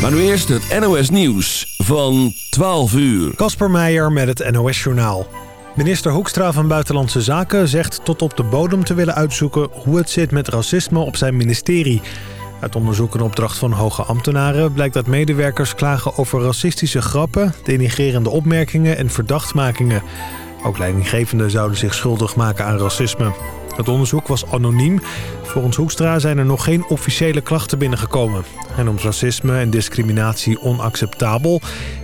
Maar nu eerst het NOS Nieuws van 12 uur. Kasper Meijer met het NOS Journaal. Minister Hoekstra van Buitenlandse Zaken zegt tot op de bodem te willen uitzoeken... hoe het zit met racisme op zijn ministerie. Uit onderzoek en opdracht van hoge ambtenaren blijkt dat medewerkers klagen over racistische grappen... denigrerende opmerkingen en verdachtmakingen. Ook leidinggevenden zouden zich schuldig maken aan racisme. Het onderzoek was anoniem. Volgens Hoekstra zijn er nog geen officiële klachten binnengekomen. Hij noemt racisme en discriminatie onacceptabel...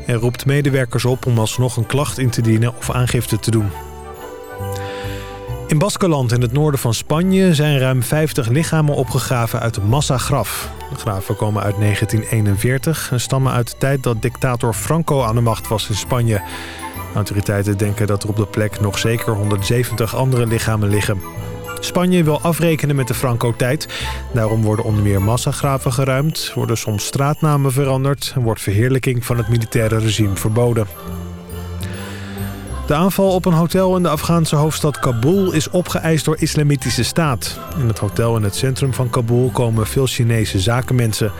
en roept medewerkers op om alsnog een klacht in te dienen of aangifte te doen. In Baskeland in het noorden van Spanje zijn ruim 50 lichamen opgegraven uit een massagraf. De graven komen uit 1941 en stammen uit de tijd dat dictator Franco aan de macht was in Spanje. Autoriteiten denken dat er op de plek nog zeker 170 andere lichamen liggen. Spanje wil afrekenen met de Franco-tijd. Daarom worden onder meer massagraven geruimd, worden soms straatnamen veranderd... en wordt verheerlijking van het militaire regime verboden. De aanval op een hotel in de Afghaanse hoofdstad Kabul is opgeëist door islamitische staat. In het hotel in het centrum van Kabul komen veel Chinese zakenmensen.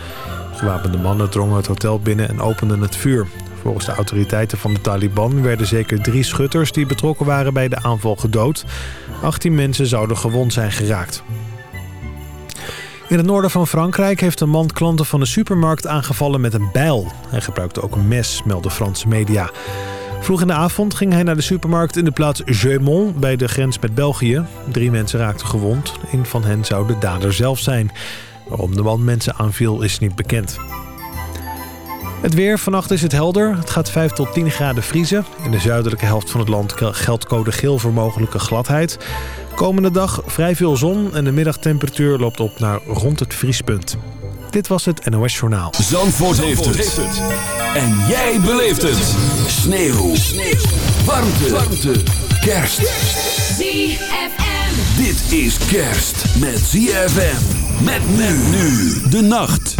Gewapende mannen drongen het hotel binnen en openden het vuur. Volgens de autoriteiten van de Taliban werden zeker drie schutters die betrokken waren bij de aanval gedood. 18 mensen zouden gewond zijn geraakt. In het noorden van Frankrijk heeft een man klanten van een supermarkt aangevallen met een bijl. Hij gebruikte ook een mes, melden Franse media. Vroeg in de avond ging hij naar de supermarkt in de plaats Jeumont bij de grens met België. Drie mensen raakten gewond. Een van hen zou de dader zelf zijn. Waarom de man mensen aanviel is niet bekend. Het weer, vannacht is het helder. Het gaat 5 tot 10 graden vriezen. In de zuidelijke helft van het land geldt code geel voor mogelijke gladheid. Komende dag vrij veel zon en de middagtemperatuur loopt op naar rond het vriespunt. Dit was het NOS Journaal. Zandvoort, heeft, het. En jij beleeft het. Sneeuw. Sneeuw. Warmte. Warmte. Kerst. ZFM. Dit is kerst met ZFM. Met men nu de nacht.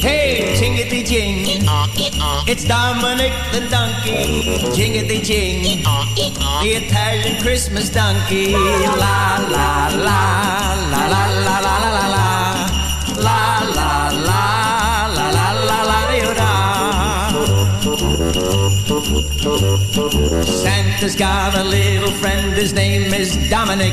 Hey, jingity jing. It's Dominic the donkey. Jingity jing. The Italian Christmas donkey. La la la la la la la la la la la la la la la la la la Santa's got a little friend, his name is Dominic.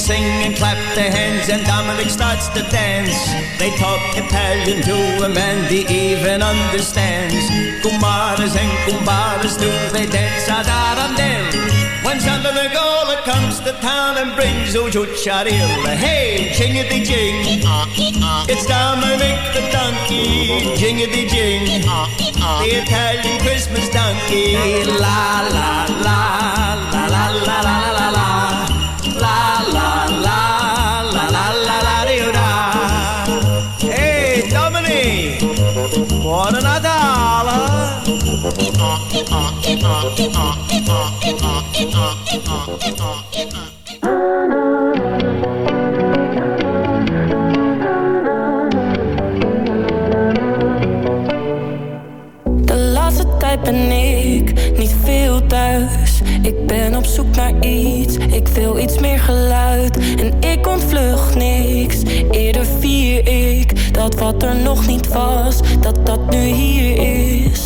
Children sing and clap their hands and Dominic starts to dance. They talk Italian to him and he even understands. Kumaras and kumbaras do they dance a darandel. When Santa Nicola comes to town and brings Ujucharilla, hey, jingity jing, it's Dominic the donkey, jingity jing, the Italian Christmas donkey, la la la la la la la la la op zoek naar iets, ik wil iets meer geluid. En ik ontvlucht niks, eerder vier ik dat wat er nog niet was, dat dat nu hier is.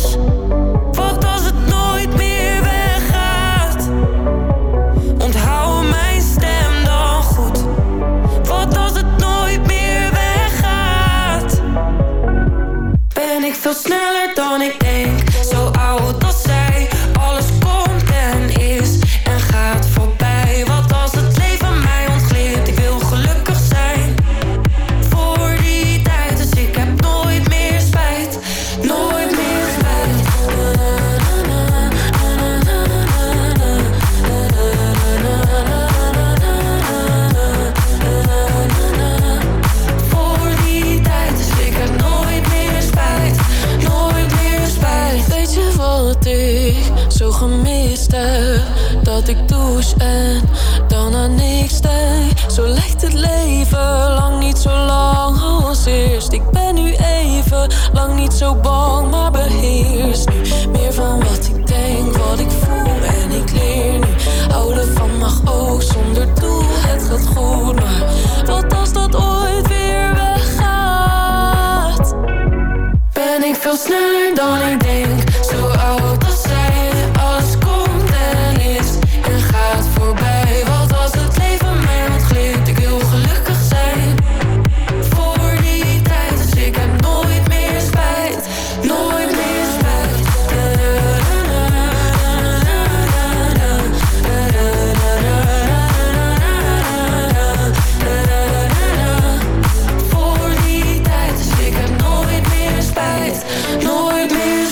nooit, meer.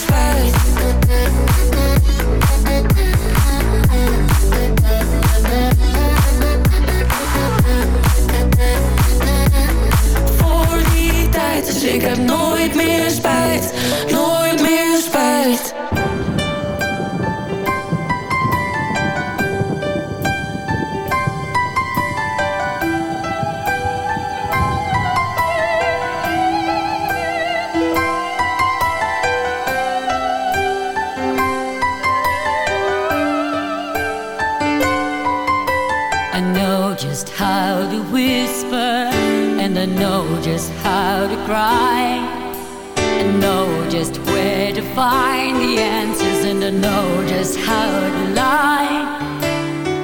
to know just how to lie,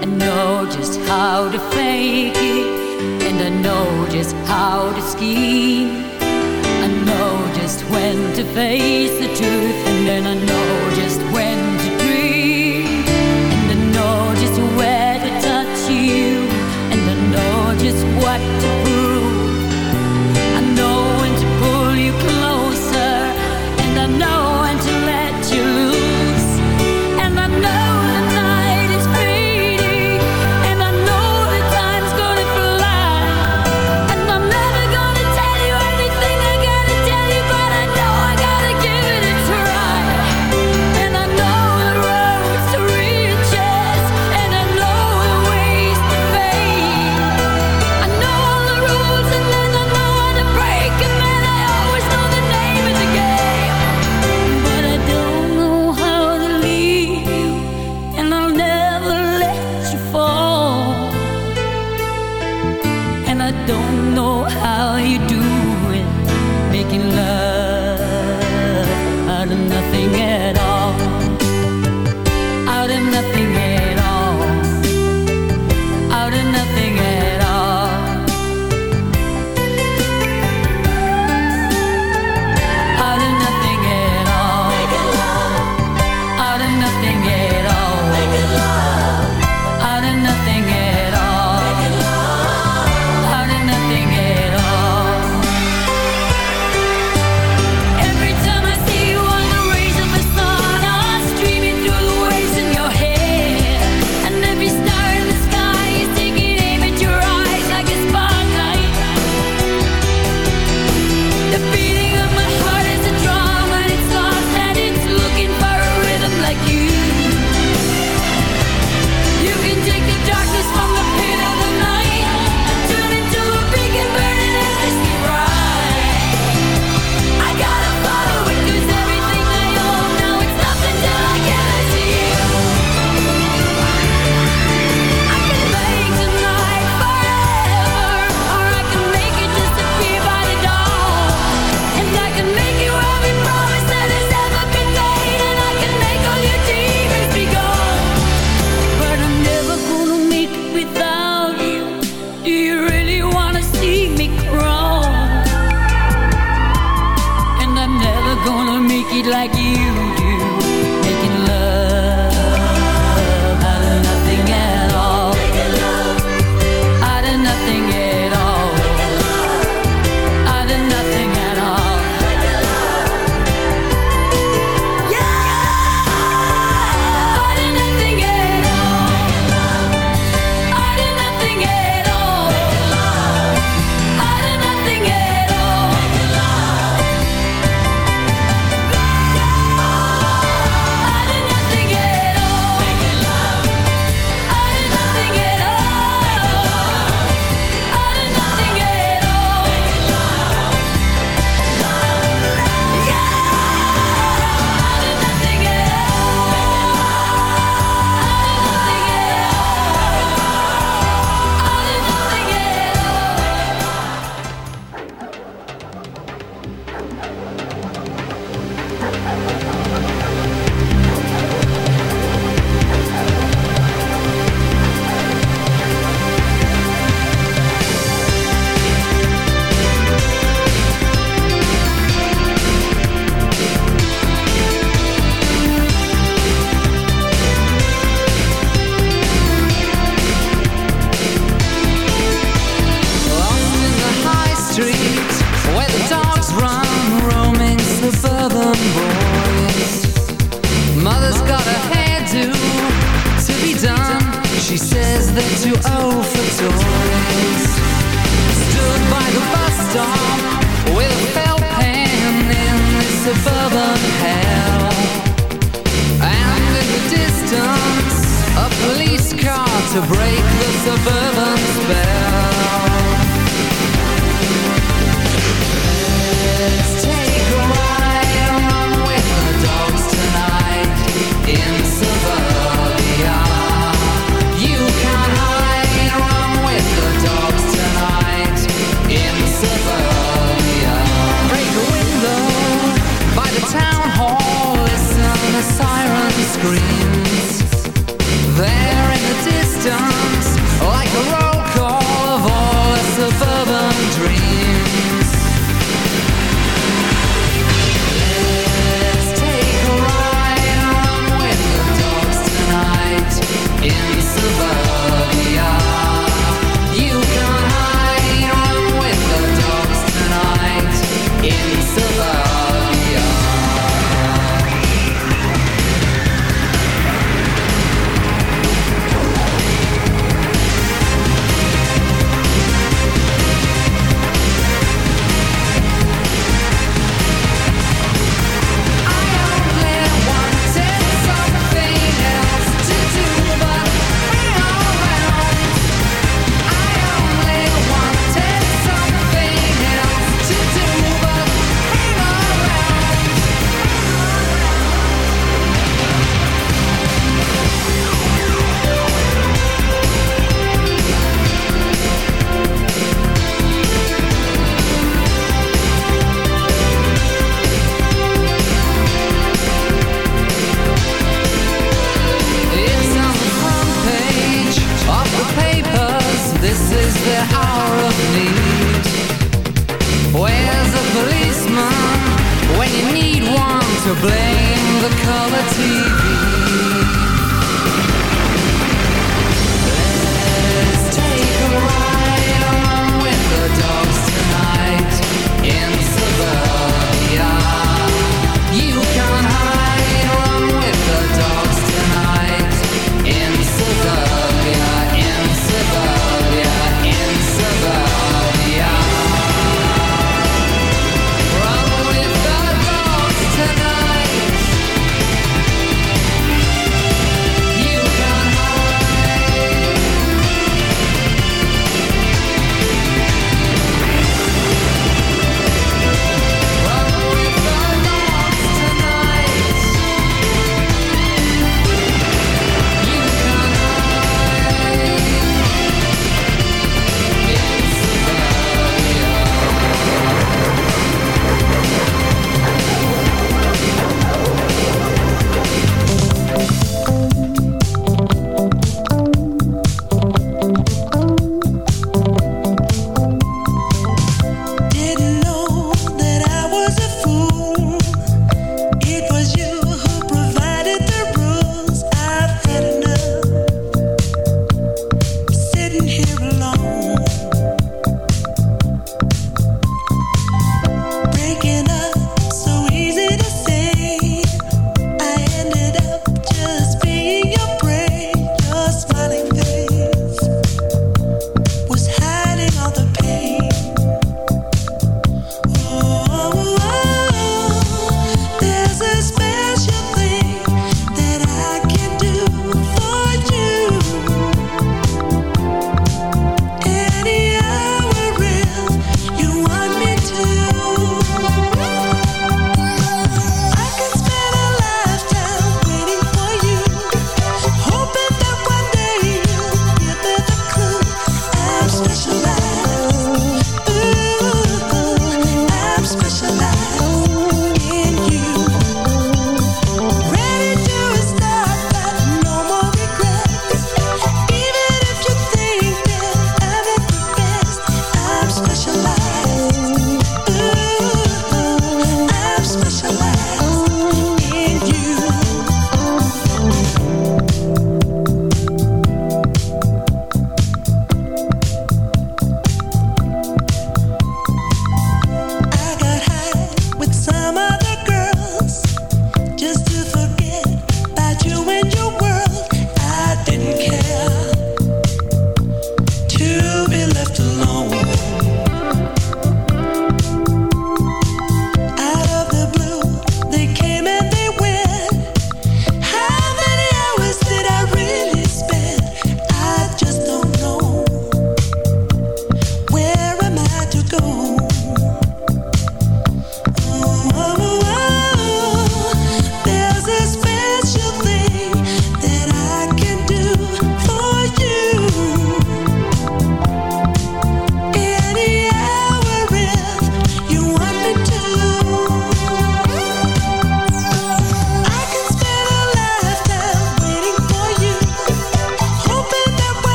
and know just how to fake it, and I know just how to scheme. I know just when to face the truth, and then I know. how you do it, making love out of nothing at all.